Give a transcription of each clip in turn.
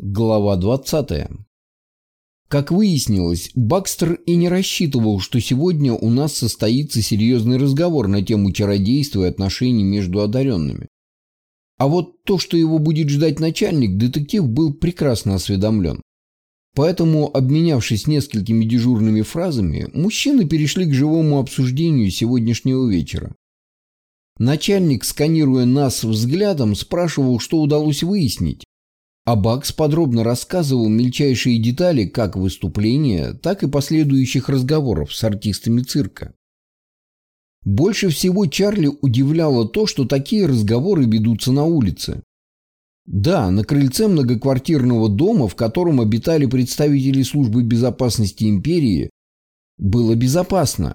Глава 20. Как выяснилось, Бакстер и не рассчитывал, что сегодня у нас состоится серьезный разговор на тему чародейства и отношений между одаренными. А вот то, что его будет ждать начальник, детектив был прекрасно осведомлен. Поэтому, обменявшись несколькими дежурными фразами, мужчины перешли к живому обсуждению сегодняшнего вечера. Начальник, сканируя нас взглядом, спрашивал, что удалось выяснить, а Бакс подробно рассказывал мельчайшие детали как выступления, так и последующих разговоров с артистами цирка. Больше всего Чарли удивляло то, что такие разговоры ведутся на улице. Да, на крыльце многоквартирного дома, в котором обитали представители службы безопасности империи, было безопасно.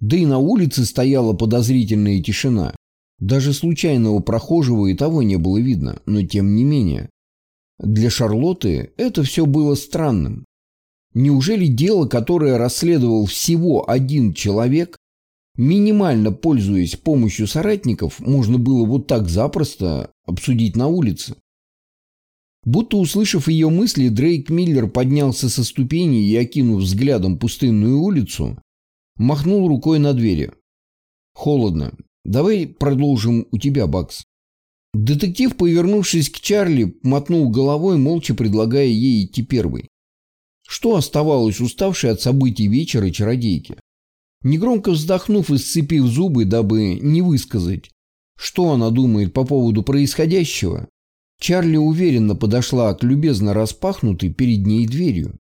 Да и на улице стояла подозрительная тишина. Даже случайного прохожего и того не было видно, но тем не менее. Для Шарлотты это все было странным. Неужели дело, которое расследовал всего один человек, минимально пользуясь помощью соратников, можно было вот так запросто обсудить на улице? Будто услышав ее мысли, Дрейк Миллер поднялся со ступени и, окинув взглядом пустынную улицу, махнул рукой на двери. «Холодно. Давай продолжим у тебя, Бакс». Детектив, повернувшись к Чарли, мотнул головой, молча предлагая ей идти первой. Что оставалось уставшей от событий вечера чародейки? Негромко вздохнув и сцепив зубы, дабы не высказать, что она думает по поводу происходящего, Чарли уверенно подошла к любезно распахнутой перед ней дверью.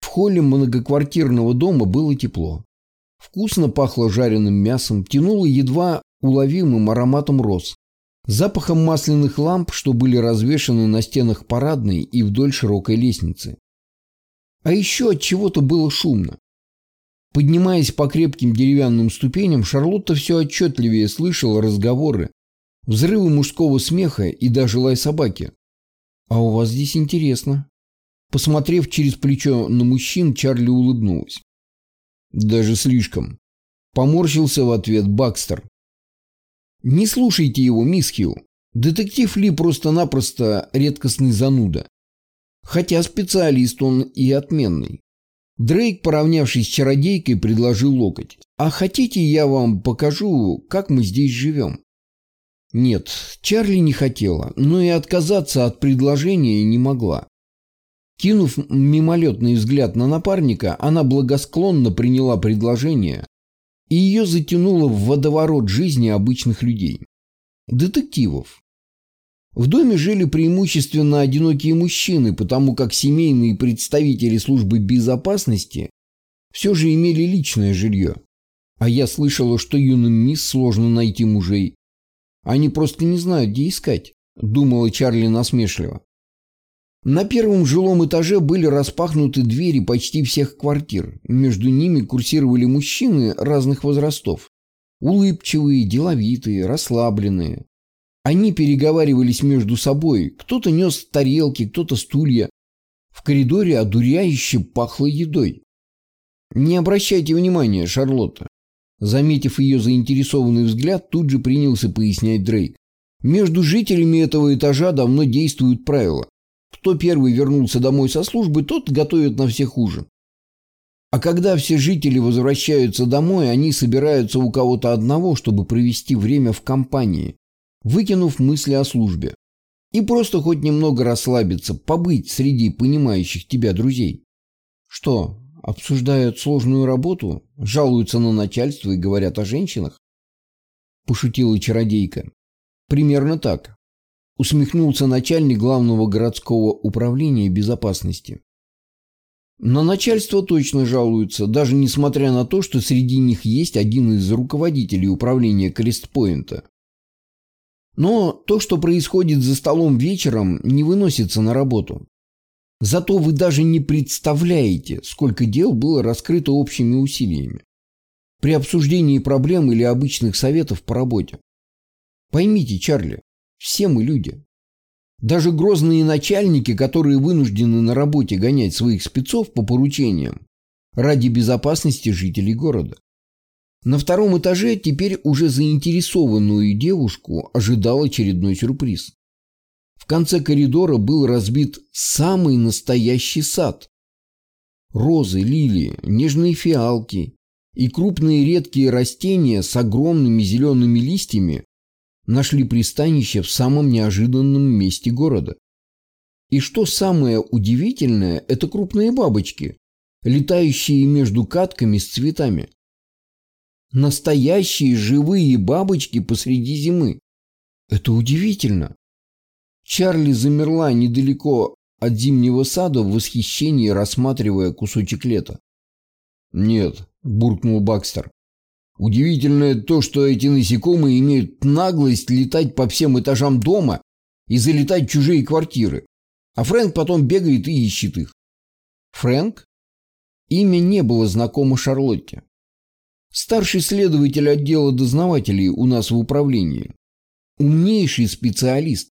В холле многоквартирного дома было тепло. Вкусно пахло жареным мясом, тянуло едва уловимым ароматом роз запахом масляных ламп, что были развешаны на стенах парадной и вдоль широкой лестницы. А еще от чего-то было шумно. Поднимаясь по крепким деревянным ступеням, Шарлотта все отчетливее слышала разговоры, взрывы мужского смеха и даже лай собаки. «А у вас здесь интересно». Посмотрев через плечо на мужчин, Чарли улыбнулась. «Даже слишком». Поморщился в ответ Бакстер, не слушайте его, мисс Хилл. Детектив Ли просто-напросто редкостный зануда. Хотя специалист он и отменный. Дрейк, поравнявшись с чародейкой, предложил локоть. «А хотите, я вам покажу, как мы здесь живем?» Нет, Чарли не хотела, но и отказаться от предложения не могла. Кинув мимолетный взгляд на напарника, она благосклонно приняла предложение, и ее затянуло в водоворот жизни обычных людей. Детективов. В доме жили преимущественно одинокие мужчины, потому как семейные представители службы безопасности все же имели личное жилье. А я слышала, что юным мисс сложно найти мужей. Они просто не знают, где искать, думала Чарли насмешливо. На первом жилом этаже были распахнуты двери почти всех квартир. Между ними курсировали мужчины разных возрастов. Улыбчивые, деловитые, расслабленные. Они переговаривались между собой. Кто-то нес тарелки, кто-то стулья. В коридоре одуряюще пахло едой. «Не обращайте внимания, Шарлотта». Заметив ее заинтересованный взгляд, тут же принялся пояснять Дрейк. Между жителями этого этажа давно действуют правила. Кто первый вернулся домой со службы, тот готовит на всех ужин. А когда все жители возвращаются домой, они собираются у кого-то одного, чтобы провести время в компании, выкинув мысли о службе. И просто хоть немного расслабиться, побыть среди понимающих тебя друзей. Что, обсуждают сложную работу, жалуются на начальство и говорят о женщинах? Пошутила чародейка. Примерно так усмехнулся начальник главного городского управления безопасности. На начальство точно жалуются, даже несмотря на то, что среди них есть один из руководителей управления Крестпоинта. Но то, что происходит за столом вечером, не выносится на работу. Зато вы даже не представляете, сколько дел было раскрыто общими усилиями при обсуждении проблем или обычных советов по работе. Поймите, Чарли, все мы люди. Даже грозные начальники, которые вынуждены на работе гонять своих спецов по поручениям ради безопасности жителей города. На втором этаже теперь уже заинтересованную девушку ожидал очередной сюрприз. в конце коридора был разбит самый настоящий сад. Розы, лилии, нежные фиалки и крупные редкие растения с огромными зелеными листьями нашли пристанище в самом неожиданном месте города. И что самое удивительное, это крупные бабочки, летающие между катками с цветами. Настоящие живые бабочки посреди зимы. Это удивительно. Чарли замерла недалеко от зимнего сада в восхищении, рассматривая кусочек лета. «Нет», – буркнул Бакстер. «Удивительное то, что эти насекомые имеют наглость летать по всем этажам дома и залетать в чужие квартиры, а Фрэнк потом бегает и ищет их». «Фрэнк?» Имя не было знакомо Шарлотте. Старший следователь отдела дознавателей у нас в управлении. Умнейший специалист.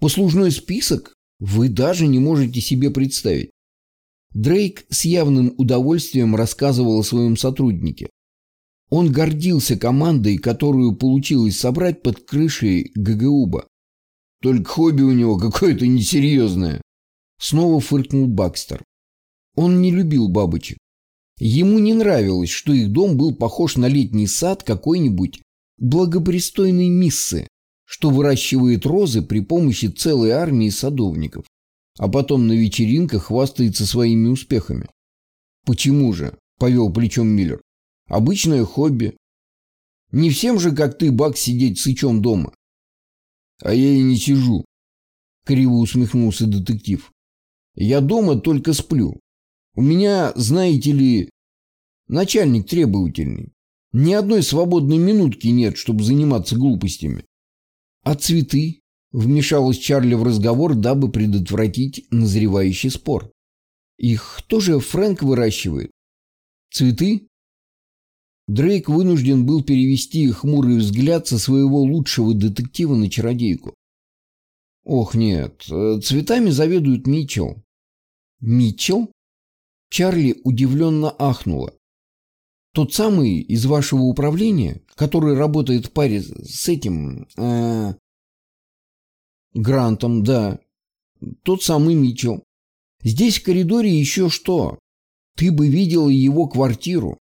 Послужной список вы даже не можете себе представить. Дрейк с явным удовольствием рассказывал о своем сотруднике. Он гордился командой, которую получилось собрать под крышей ГГУБа. Только хобби у него какое-то несерьезное. Снова фыркнул Бакстер. Он не любил бабочек. Ему не нравилось, что их дом был похож на летний сад какой-нибудь благопристойной миссы, что выращивает розы при помощи целой армии садовников, а потом на вечеринках хвастается своими успехами. «Почему же?» – повел плечом Миллер. «Обычное хобби. Не всем же, как ты, Бак, сидеть сычом дома». «А я и не сижу», – криво усмехнулся детектив. «Я дома только сплю. У меня, знаете ли, начальник требовательный. Ни одной свободной минутки нет, чтобы заниматься глупостями. А цветы? Вмешалась Чарли в разговор, дабы предотвратить назревающий спор. Их тоже Фрэнк выращивает? Цветы? Дрейк вынужден был перевести хмурый взгляд со своего лучшего детектива на чародейку. Ох, нет, цветами заведует Митчелл. Митчелл? Чарли удивленно ахнула. «Тот самый из вашего управления, который работает в паре с этим... Э, Грантом, да. Тот самый Митчелл. Здесь в коридоре еще что? Ты бы видела его квартиру.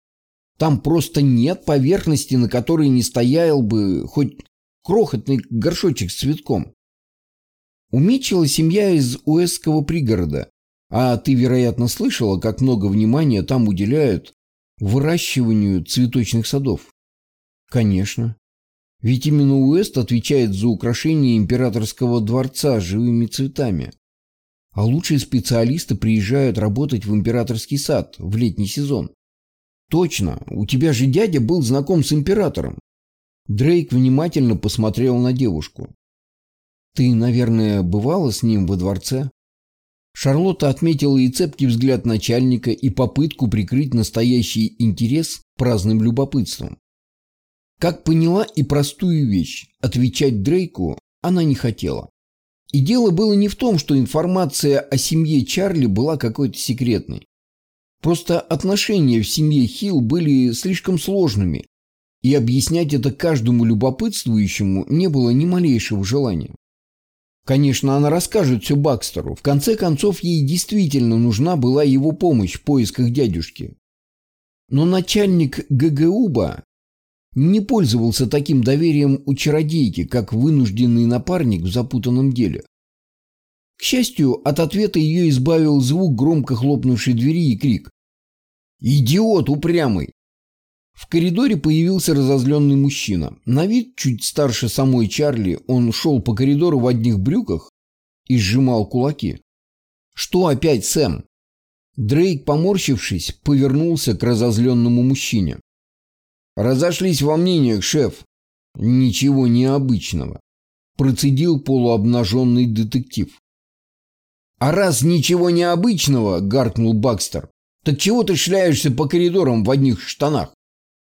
Там просто нет поверхности, на которой не стоял бы хоть крохотный горшочек с цветком. У Митчелла семья из Уэстского пригорода. А ты, вероятно, слышала, как много внимания там уделяют выращиванию цветочных садов? Конечно. Ведь именно Уэст отвечает за украшение императорского дворца живыми цветами. А лучшие специалисты приезжают работать в императорский сад в летний сезон. Точно, у тебя же дядя был знаком с императором. Дрейк внимательно посмотрел на девушку. Ты, наверное, бывала с ним во дворце? Шарлотта отметила и цепкий взгляд начальника, и попытку прикрыть настоящий интерес праздным любопытством. Как поняла и простую вещь, отвечать Дрейку она не хотела. И дело было не в том, что информация о семье Чарли была какой-то секретной. Просто отношения в семье Хилл были слишком сложными, и объяснять это каждому любопытствующему не было ни малейшего желания. Конечно, она расскажет все Бакстеру. В конце концов, ей действительно нужна была его помощь в поисках дядюшки. Но начальник ГГУБа не пользовался таким доверием у чародейки, как вынужденный напарник в запутанном деле. К счастью, от ответа ее избавил звук громко хлопнувшей двери и крик. «Идиот упрямый! В коридоре появился разозленный мужчина. На вид чуть старше самой Чарли, он шел по коридору в одних брюках и сжимал кулаки. «Что опять, Сэм?» Дрейк, поморщившись, повернулся к разозленному мужчине. «Разошлись во мнениях, шеф». «Ничего необычного», – процедил полуобнаженный детектив. «А раз ничего необычного», – гаркнул Бакстер, – «так чего ты шляешься по коридорам в одних штанах?»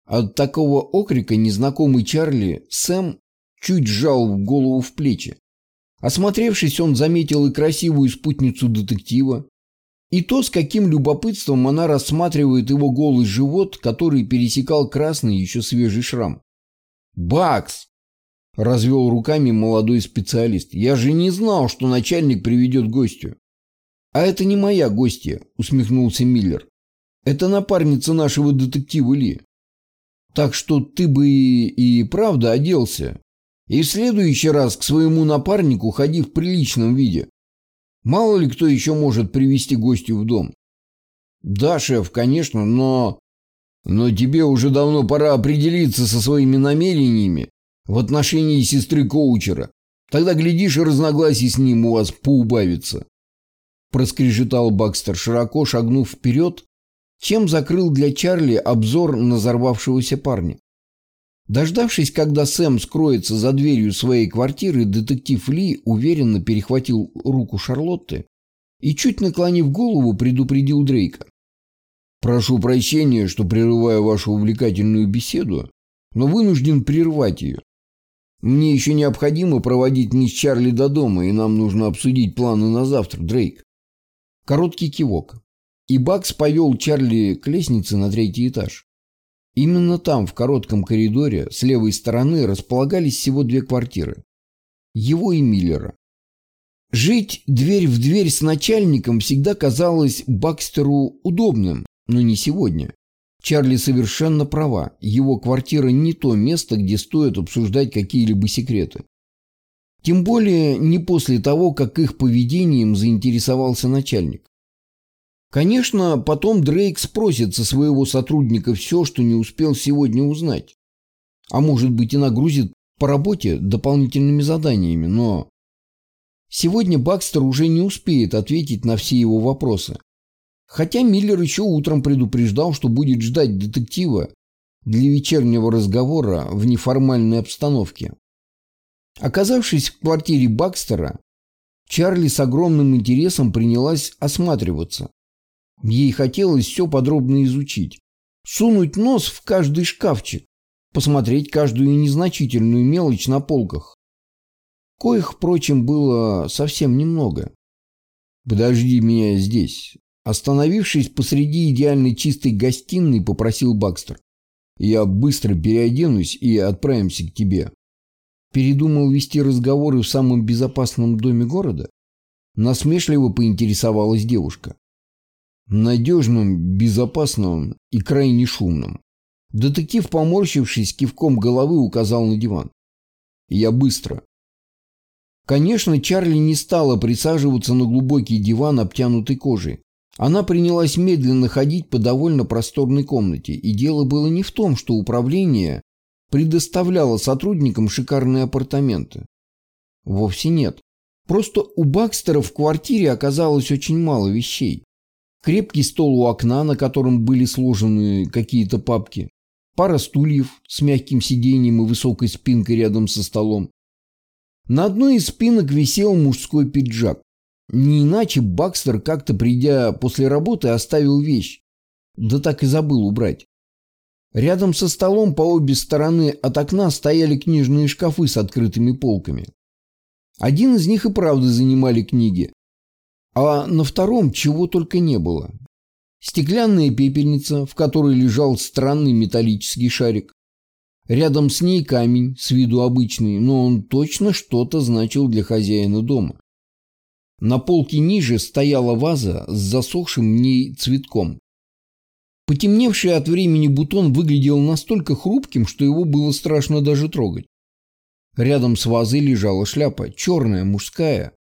От такого окрика незнакомый Чарли Сэм чуть сжал голову в плечи. Осмотревшись, он заметил и красивую спутницу детектива, и то, с каким любопытством она рассматривает его голый живот, который пересекал красный еще свежий шрам. «Бакс!» Развел руками молодой специалист. Я же не знал, что начальник приведет гостю. А это не моя гостья, усмехнулся Миллер. Это напарница нашего детектива Ли. Так что ты бы и, и правда оделся. И в следующий раз к своему напарнику ходи в приличном виде. Мало ли кто еще может привести гостю в дом. Да, шеф, конечно, но... Но тебе уже давно пора определиться со своими намерениями в отношении сестры коучера. Тогда, глядишь, и разногласий с ним у вас поубавится. Проскрежетал Бакстер, широко шагнув вперед, чем закрыл для Чарли обзор на взорвавшегося парня. Дождавшись, когда Сэм скроется за дверью своей квартиры, детектив Ли уверенно перехватил руку Шарлотты и, чуть наклонив голову, предупредил Дрейка. «Прошу прощения, что прерываю вашу увлекательную беседу, но вынужден прервать ее. Мне еще необходимо проводить мисс Чарли до дома, и нам нужно обсудить планы на завтра, Дрейк». Короткий кивок. И Бакс повел Чарли к лестнице на третий этаж. Именно там, в коротком коридоре, с левой стороны располагались всего две квартиры. Его и Миллера. Жить дверь в дверь с начальником всегда казалось Бакстеру удобным, но не сегодня. Чарли совершенно права. Его квартира не то место, где стоит обсуждать какие-либо секреты. Тем более не после того, как их поведением заинтересовался начальник. Конечно, потом Дрейк спросит со своего сотрудника все, что не успел сегодня узнать. А может быть и нагрузит по работе дополнительными заданиями, но... Сегодня Бакстер уже не успеет ответить на все его вопросы. Хотя Миллер еще утром предупреждал, что будет ждать детектива для вечернего разговора в неформальной обстановке. Оказавшись в квартире Бакстера, Чарли с огромным интересом принялась осматриваться. Ей хотелось все подробно изучить. Сунуть нос в каждый шкафчик, посмотреть каждую незначительную мелочь на полках. Коих, впрочем, было совсем немного. «Подожди меня здесь». Остановившись посреди идеальной чистой гостиной, попросил Бакстер. «Я быстро переоденусь и отправимся к тебе». Передумал вести разговоры в самом безопасном доме города? Насмешливо поинтересовалась девушка надежным, безопасным и крайне шумным. Детектив, поморщившись, кивком головы указал на диван. Я быстро. Конечно, Чарли не стала присаживаться на глубокий диван, обтянутый кожей. Она принялась медленно ходить по довольно просторной комнате, и дело было не в том, что управление предоставляло сотрудникам шикарные апартаменты. Вовсе нет. Просто у Бакстера в квартире оказалось очень мало вещей. Крепкий стол у окна, на котором были сложены какие-то папки. Пара стульев с мягким сиденьем и высокой спинкой рядом со столом. На одной из спинок висел мужской пиджак. Не иначе Бакстер, как-то придя после работы, оставил вещь. Да так и забыл убрать. Рядом со столом по обе стороны от окна стояли книжные шкафы с открытыми полками. Один из них и правда занимали книги, а на втором чего только не было. Стеклянная пепельница, в которой лежал странный металлический шарик. Рядом с ней камень, с виду обычный, но он точно что-то значил для хозяина дома. На полке ниже стояла ваза с засохшим в ней цветком. Потемневший от времени бутон выглядел настолько хрупким, что его было страшно даже трогать. Рядом с вазой лежала шляпа, черная, мужская,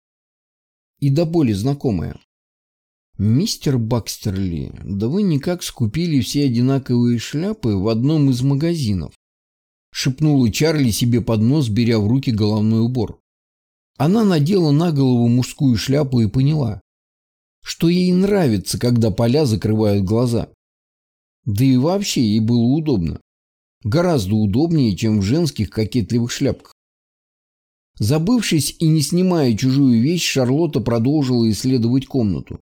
и до боли знакомая. «Мистер Бакстерли, да вы никак скупили все одинаковые шляпы в одном из магазинов», шепнула Чарли себе под нос, беря в руки головной убор. Она надела на голову мужскую шляпу и поняла, что ей нравится, когда поля закрывают глаза. Да и вообще ей было удобно. Гораздо удобнее, чем в женских кокетливых шляпках. Забывшись и не снимая чужую вещь, Шарлотта продолжила исследовать комнату.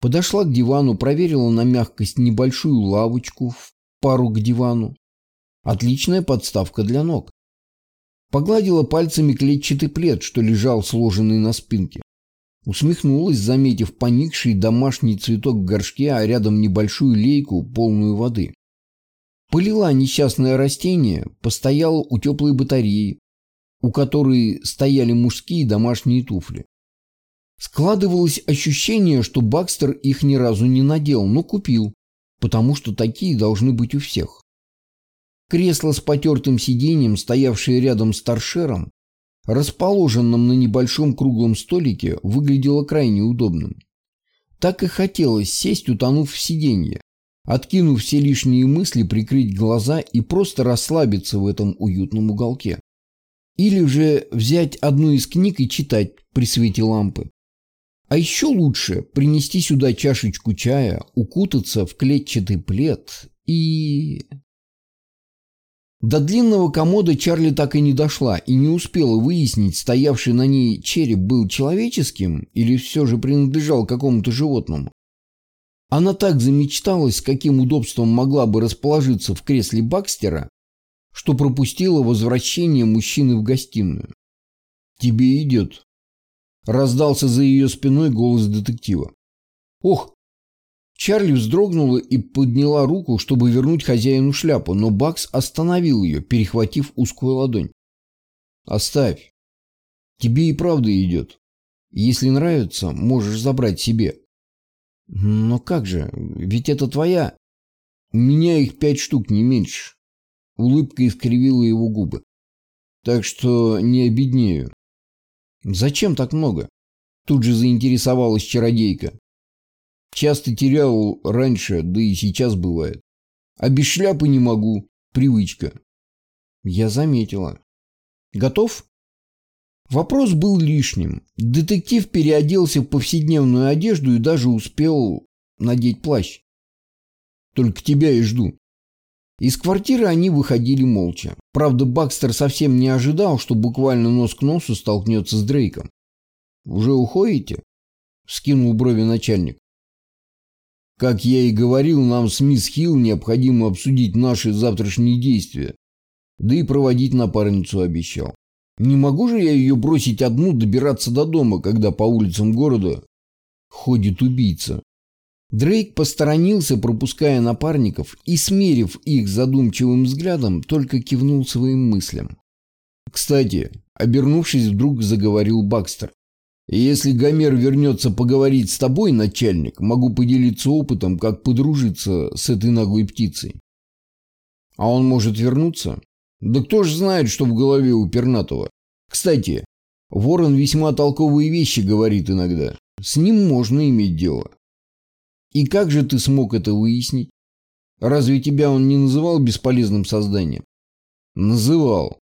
Подошла к дивану, проверила на мягкость небольшую лавочку в пару к дивану. Отличная подставка для ног. Погладила пальцами клетчатый плед, что лежал сложенный на спинке. Усмехнулась, заметив поникший домашний цветок в горшке, а рядом небольшую лейку, полную воды. Полила несчастное растение, постояла у теплой батареи, у которой стояли мужские домашние туфли. Складывалось ощущение, что Бакстер их ни разу не надел, но купил, потому что такие должны быть у всех. Кресло с потертым сиденьем, стоявшее рядом с торшером, расположенным на небольшом круглом столике, выглядело крайне удобным. Так и хотелось сесть, утонув в сиденье, откинув все лишние мысли, прикрыть глаза и просто расслабиться в этом уютном уголке. Или же взять одну из книг и читать при свете лампы. А еще лучше принести сюда чашечку чая, укутаться в клетчатый плед и... До длинного комода Чарли так и не дошла и не успела выяснить, стоявший на ней череп был человеческим или все же принадлежал какому-то животному. Она так замечталась, каким удобством могла бы расположиться в кресле Бакстера, что пропустила возвращение мужчины в гостиную. «Тебе идет», — раздался за ее спиной голос детектива. «Ох, Чарли вздрогнула и подняла руку, чтобы вернуть хозяину шляпу, но Бакс остановил ее, перехватив узкую ладонь. «Оставь. Тебе и правда идет. Если нравится, можешь забрать себе». «Но как же? Ведь это твоя...» «У меня их пять штук, не меньше». Улыбка искривила его губы. «Так что не обеднею». «Зачем так много?» Тут же заинтересовалась чародейка. Часто терял раньше, да и сейчас бывает. А без шляпы не могу. Привычка. Я заметила. Готов? Вопрос был лишним. Детектив переоделся в повседневную одежду и даже успел надеть плащ. Только тебя и жду. Из квартиры они выходили молча. Правда, Бакстер совсем не ожидал, что буквально нос к носу столкнется с Дрейком. «Уже уходите?» — скинул брови начальник. Как я и говорил, нам с мисс Хилл необходимо обсудить наши завтрашние действия. Да и проводить напарницу обещал. Не могу же я ее бросить одну добираться до дома, когда по улицам города ходит убийца. Дрейк посторонился, пропуская напарников, и, смерив их задумчивым взглядом, только кивнул своим мыслям. Кстати, обернувшись, вдруг заговорил Бакстер. И если Гомер вернется поговорить с тобой, начальник, могу поделиться опытом, как подружиться с этой наглой птицей. А он может вернуться? Да кто ж знает, что в голове у Пернатова. Кстати, Ворон весьма толковые вещи говорит иногда. С ним можно иметь дело. И как же ты смог это выяснить? Разве тебя он не называл бесполезным созданием? Называл.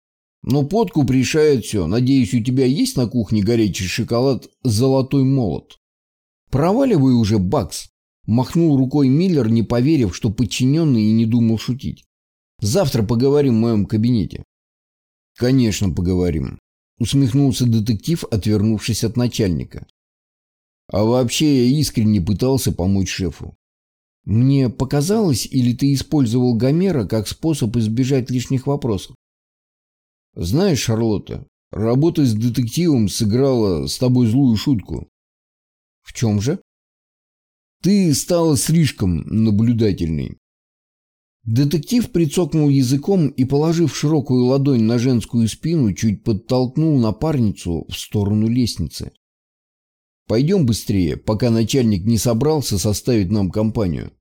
Но подкуп решает все. Надеюсь, у тебя есть на кухне горячий шоколад «Золотой молот». Проваливай уже, Бакс. Махнул рукой Миллер, не поверив, что подчиненный и не думал шутить. Завтра поговорим в моем кабинете. Конечно, поговорим. Усмехнулся детектив, отвернувшись от начальника. А вообще я искренне пытался помочь шефу. Мне показалось, или ты использовал Гомера как способ избежать лишних вопросов? Знаешь, Шарлотта, работа с детективом сыграла с тобой злую шутку. В чем же? Ты стала слишком наблюдательной. Детектив прицокнул языком и, положив широкую ладонь на женскую спину, чуть подтолкнул напарницу в сторону лестницы. «Пойдем быстрее, пока начальник не собрался составить нам компанию».